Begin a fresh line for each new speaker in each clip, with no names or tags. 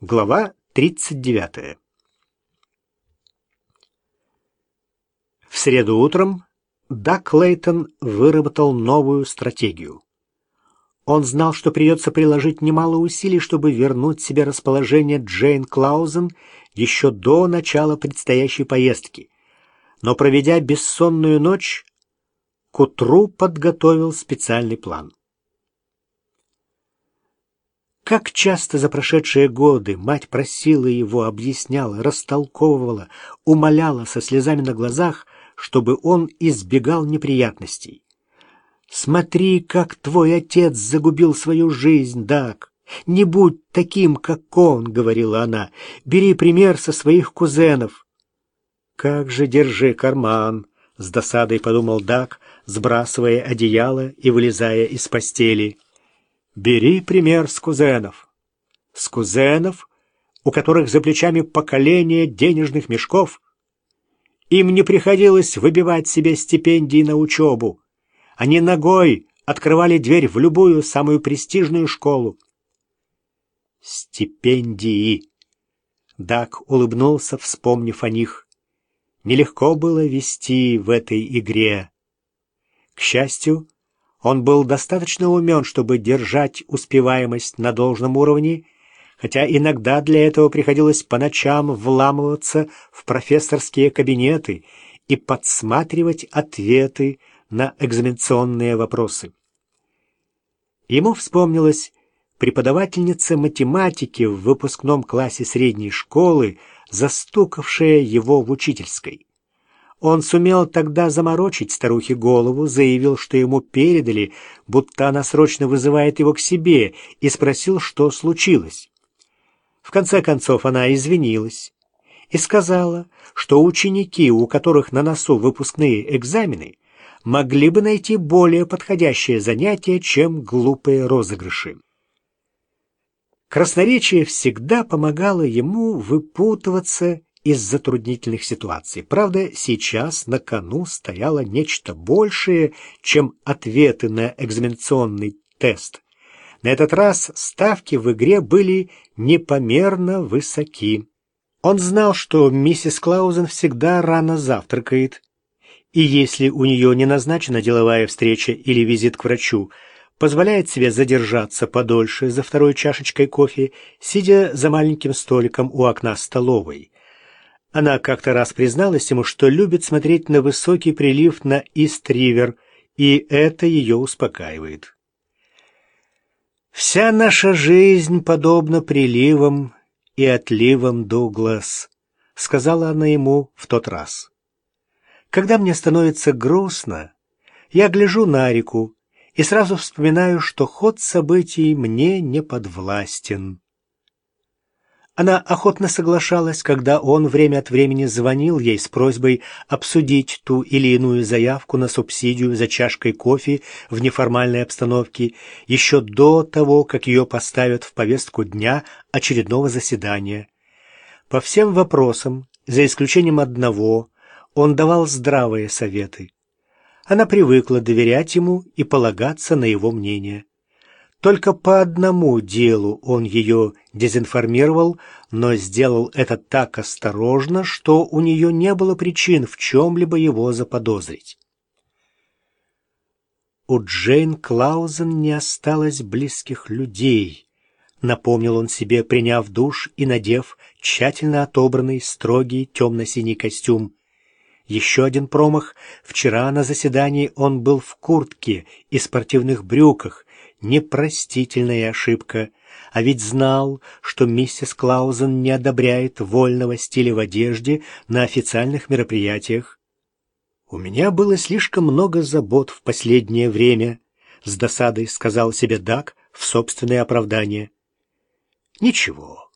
Глава 39. В среду утром Дак Лейтон выработал новую стратегию. Он знал, что придется приложить немало усилий, чтобы вернуть себе расположение Джейн Клаузен еще до начала предстоящей поездки. Но, проведя бессонную ночь, к утру подготовил специальный план. Как часто за прошедшие годы мать просила его, объясняла, растолковывала, умоляла со слезами на глазах, чтобы он избегал неприятностей. «Смотри, как твой отец загубил свою жизнь, Дак! Не будь таким, как он!» — говорила она. «Бери пример со своих кузенов!» «Как же держи карман!» — с досадой подумал Дак, сбрасывая одеяло и вылезая из постели. Бери пример с кузенов. С кузенов, у которых за плечами поколение денежных мешков. Им не приходилось выбивать себе стипендии на учебу. Они ногой открывали дверь в любую самую престижную школу. Стипендии. Дак улыбнулся, вспомнив о них. Нелегко было вести в этой игре. К счастью, он был достаточно умен, чтобы держать успеваемость на должном уровне, хотя иногда для этого приходилось по ночам вламываться в профессорские кабинеты и подсматривать ответы на экзаменационные вопросы. Ему вспомнилась преподавательница математики в выпускном классе средней школы, застукавшая его в учительской. Он сумел тогда заморочить старухе голову, заявил, что ему передали, будто она срочно вызывает его к себе, и спросил, что случилось. В конце концов она извинилась и сказала, что ученики, у которых на носу выпускные экзамены, могли бы найти более подходящее занятие, чем глупые розыгрыши. Красноречие всегда помогало ему выпутываться из затруднительных ситуаций. Правда, сейчас на кону стояло нечто большее, чем ответы на экзаменационный тест. На этот раз ставки в игре были непомерно высоки. Он знал, что миссис Клаузен всегда рано завтракает, и если у нее не назначена деловая встреча или визит к врачу, позволяет себе задержаться подольше за второй чашечкой кофе, сидя за маленьким столиком у окна столовой. Она как-то раз призналась ему, что любит смотреть на высокий прилив на Ист-Ривер, и это ее успокаивает. «Вся наша жизнь подобна приливам и отливам, Дуглас», — сказала она ему в тот раз. «Когда мне становится грустно, я гляжу на реку и сразу вспоминаю, что ход событий мне не подвластен». Она охотно соглашалась, когда он время от времени звонил ей с просьбой обсудить ту или иную заявку на субсидию за чашкой кофе в неформальной обстановке еще до того, как ее поставят в повестку дня очередного заседания. По всем вопросам, за исключением одного, он давал здравые советы. Она привыкла доверять ему и полагаться на его мнение. Только по одному делу он ее дезинформировал, но сделал это так осторожно, что у нее не было причин в чем-либо его заподозрить. У Джейн Клаузен не осталось близких людей, напомнил он себе, приняв душ и надев тщательно отобранный строгий темно-синий костюм. Еще один промах. Вчера на заседании он был в куртке и спортивных брюках, непростительная ошибка, а ведь знал, что миссис Клаузен не одобряет вольного стиля в одежде на официальных мероприятиях. «У меня было слишком много забот в последнее время», — с досадой сказал себе Дак в собственное оправдание. «Ничего.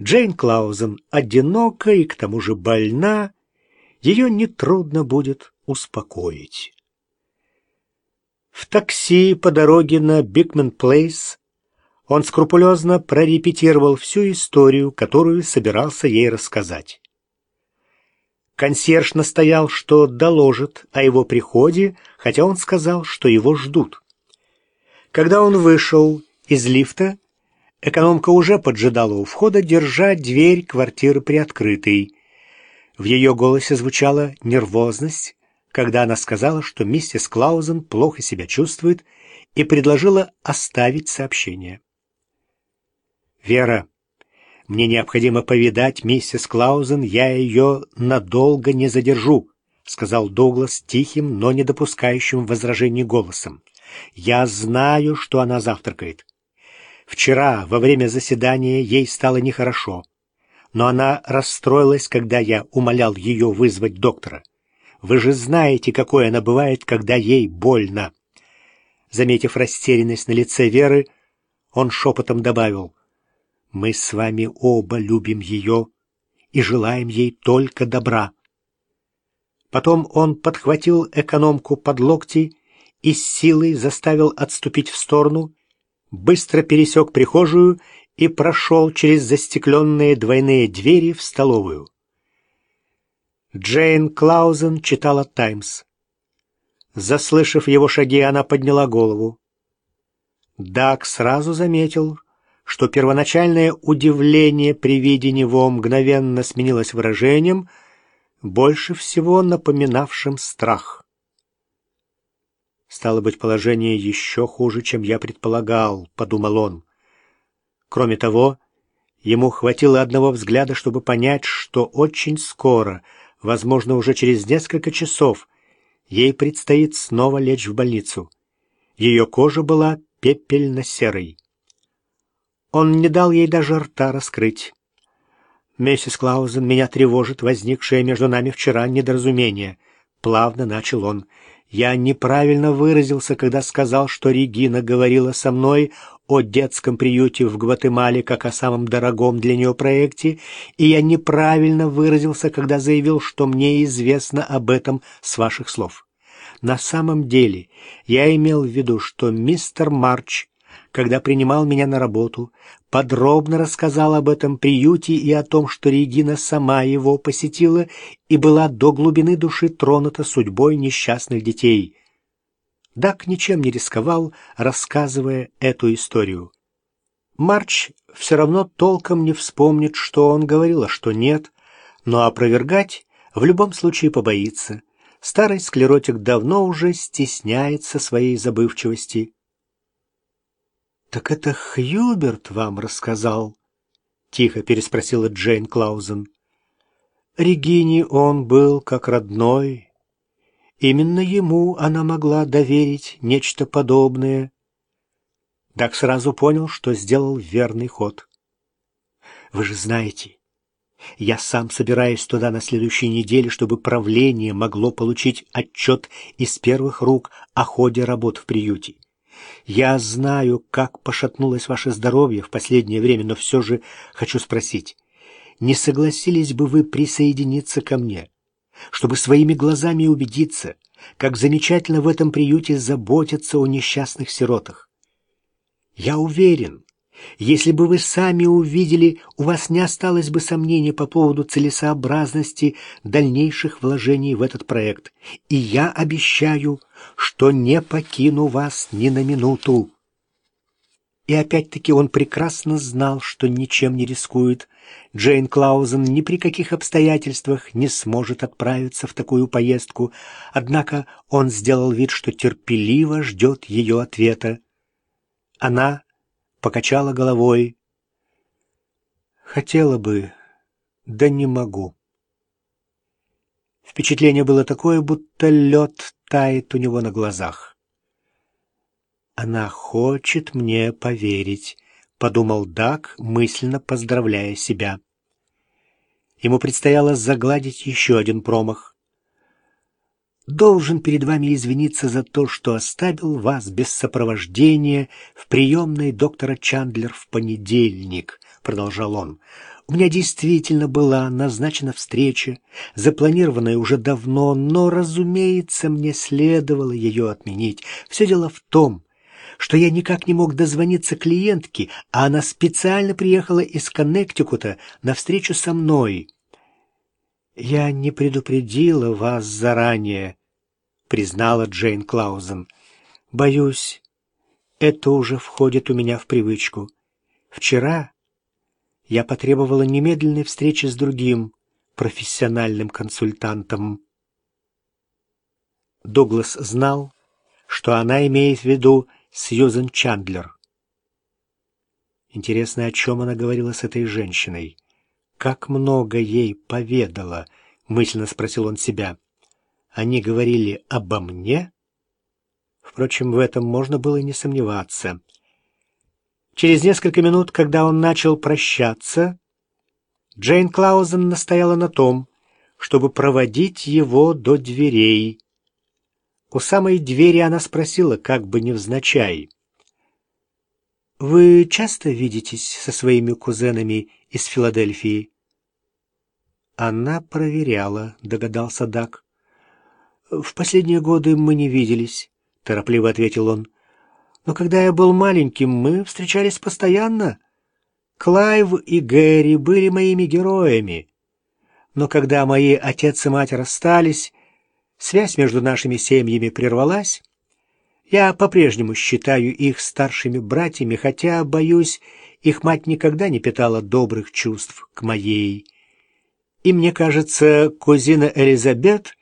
Джейн Клаузен одинока и к тому же больна, ее нетрудно будет успокоить». Такси по дороге на Бикмен Плейс он скрупулезно прорепетировал всю историю, которую собирался ей рассказать. Консьерж настоял, что доложит о его приходе, хотя он сказал, что его ждут. Когда он вышел из лифта, Экономка уже поджидала у входа, держа дверь квартиры приоткрытой. В ее голосе звучала нервозность, когда она сказала, что миссис Клаузен плохо себя чувствует, и предложила оставить сообщение. «Вера, мне необходимо повидать миссис Клаузен, я ее надолго не задержу», сказал Дуглас тихим, но не допускающим возражений голосом. «Я знаю, что она завтракает. Вчера, во время заседания, ей стало нехорошо, но она расстроилась, когда я умолял ее вызвать доктора. Вы же знаете, какой она бывает, когда ей больно». Заметив растерянность на лице Веры, он шепотом добавил, «Мы с вами оба любим ее и желаем ей только добра». Потом он подхватил экономку под локти и с силой заставил отступить в сторону, быстро пересек прихожую и прошел через застекленные двойные двери в столовую. Джейн Клаузен читала «Таймс». Заслышав его шаги, она подняла голову. Даг сразу заметил, что первоначальное удивление при виде него мгновенно сменилось выражением, больше всего напоминавшим страх. «Стало быть, положение еще хуже, чем я предполагал», — подумал он. Кроме того, ему хватило одного взгляда, чтобы понять, что очень скоро, возможно, уже через несколько часов, ей предстоит снова лечь в больницу. Ее кожа была пепельно-серой. Он не дал ей даже рта раскрыть. «Миссис Клаузен, меня тревожит возникшее между нами вчера недоразумение», — плавно начал он. «Я неправильно выразился, когда сказал, что Регина говорила со мной о детском приюте в Гватемале как о самом дорогом для нее проекте, и я неправильно выразился, когда заявил, что мне известно об этом с ваших слов. На самом деле я имел в виду, что мистер Марч когда принимал меня на работу, подробно рассказал об этом приюте и о том, что Регина сама его посетила и была до глубины души тронута судьбой несчастных детей. Дак ничем не рисковал, рассказывая эту историю. Марч все равно толком не вспомнит, что он говорил, а что нет, но опровергать в любом случае побоится. Старый склеротик давно уже стесняется своей забывчивости. «Так это Хьюберт вам рассказал?» — тихо переспросила Джейн Клаузен. Регине он был как родной. Именно ему она могла доверить нечто подобное. Дак сразу понял, что сделал верный ход. «Вы же знаете, я сам собираюсь туда на следующей неделе, чтобы правление могло получить отчет из первых рук о ходе работ в приюте. Я знаю, как пошатнулось ваше здоровье в последнее время, но все же хочу спросить, не согласились бы вы присоединиться ко мне, чтобы своими глазами убедиться, как замечательно в этом приюте заботятся о несчастных сиротах? Я уверен, если бы вы сами увидели, у вас не осталось бы сомнений по поводу целесообразности дальнейших вложений в этот проект. И я обещаю, что не покину вас ни на минуту. И опять-таки он прекрасно знал, что ничем не рискует. Джейн Клаузен ни при каких обстоятельствах не сможет отправиться в такую поездку, однако он сделал вид, что терпеливо ждет ее ответа. Она покачала головой. Хотела бы, да не могу. Впечатление было такое, будто лед тает у него на глазах. «Она хочет мне поверить», — подумал Дак, мысленно поздравляя себя. Ему предстояло загладить еще один промах должен перед вами извиниться за то, что оставил вас без сопровождения в приемной доктора Чандлер в понедельник», — продолжал он. «У меня действительно была назначена встреча, запланированная уже давно, но, разумеется, мне следовало ее отменить. Все дело в том, что я никак не мог дозвониться клиентке, а она специально приехала из Коннектикута на встречу со мной». «Я не предупредила вас заранее», признала Джейн Клаузен. Боюсь, это уже входит у меня в привычку. Вчера я потребовала немедленной встречи с другим профессиональным консультантом. Дуглас знал, что она имеет в виду Сьюзен Чандлер. Интересно, о чем она говорила с этой женщиной? Как много ей поведала, мысленно спросил он себя. Они говорили обо мне? Впрочем, в этом можно было не сомневаться. Через несколько минут, когда он начал прощаться, Джейн Клаузен настояла на том, чтобы проводить его до дверей. У самой двери она спросила, как бы невзначай. «Вы часто видитесь со своими кузенами из Филадельфии?» Она проверяла, догадался Дак. «В последние годы мы не виделись», — торопливо ответил он. Но когда я был маленьким, мы встречались постоянно. Клайв и Гэри были моими героями. Но когда мои отец и мать расстались, связь между нашими семьями прервалась. Я по-прежнему считаю их старшими братьями, хотя, боюсь, их мать никогда не питала добрых чувств к моей. И мне кажется, кузина Элизабет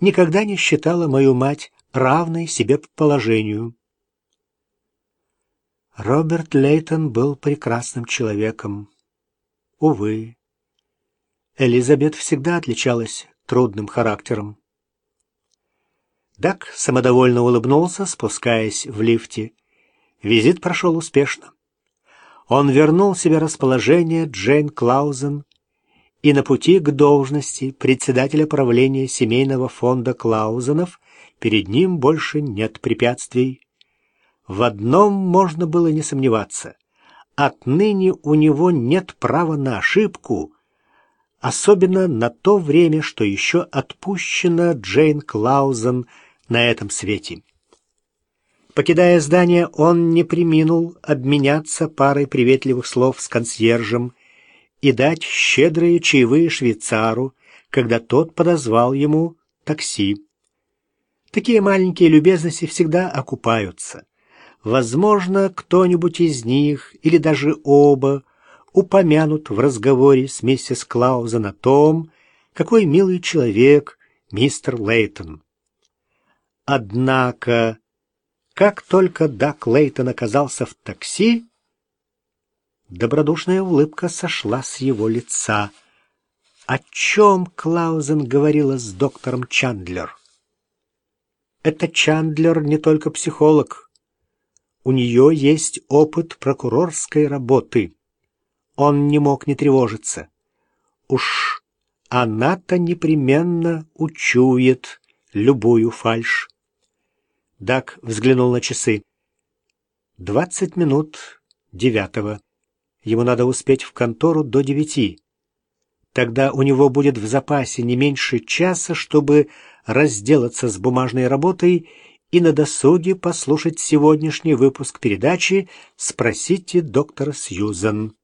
никогда не считала мою мать равной себе по положению. Роберт Лейтон был прекрасным человеком. Увы, Элизабет всегда отличалась трудным характером. Дак самодовольно улыбнулся, спускаясь в лифте. Визит прошел успешно. Он вернул себе расположение Джейн Клаузен, и на пути к должности председателя правления семейного фонда Клаузенов перед ним больше нет препятствий. В одном можно было не сомневаться. Отныне у него нет права на ошибку, особенно на то время, что еще отпущено Джейн Клаузен на этом свете. Покидая здание, он не приминул обменяться парой приветливых слов с консьержем и дать щедрые чаевые швейцару, когда тот подозвал ему такси. Такие маленькие любезности всегда окупаются. Возможно, кто-нибудь из них, или даже оба, упомянут в разговоре с миссис Клаузен о том, какой милый человек мистер Лейтон. Однако, как только Дак Лейтон оказался в такси, добродушная улыбка сошла с его лица. О чем Клаузен говорила с доктором Чандлер? Это Чандлер не только психолог, у нее есть опыт прокурорской работы. Он не мог не тревожиться. Уж она-то непременно учует любую фальшь. Дак взглянул на часы. Двадцать минут девятого. Ему надо успеть в контору до девяти. Тогда у него будет в запасе не меньше часа, чтобы разделаться с бумажной работой и на досуге послушать сегодняшний выпуск передачи «Спросите доктора Сьюзан».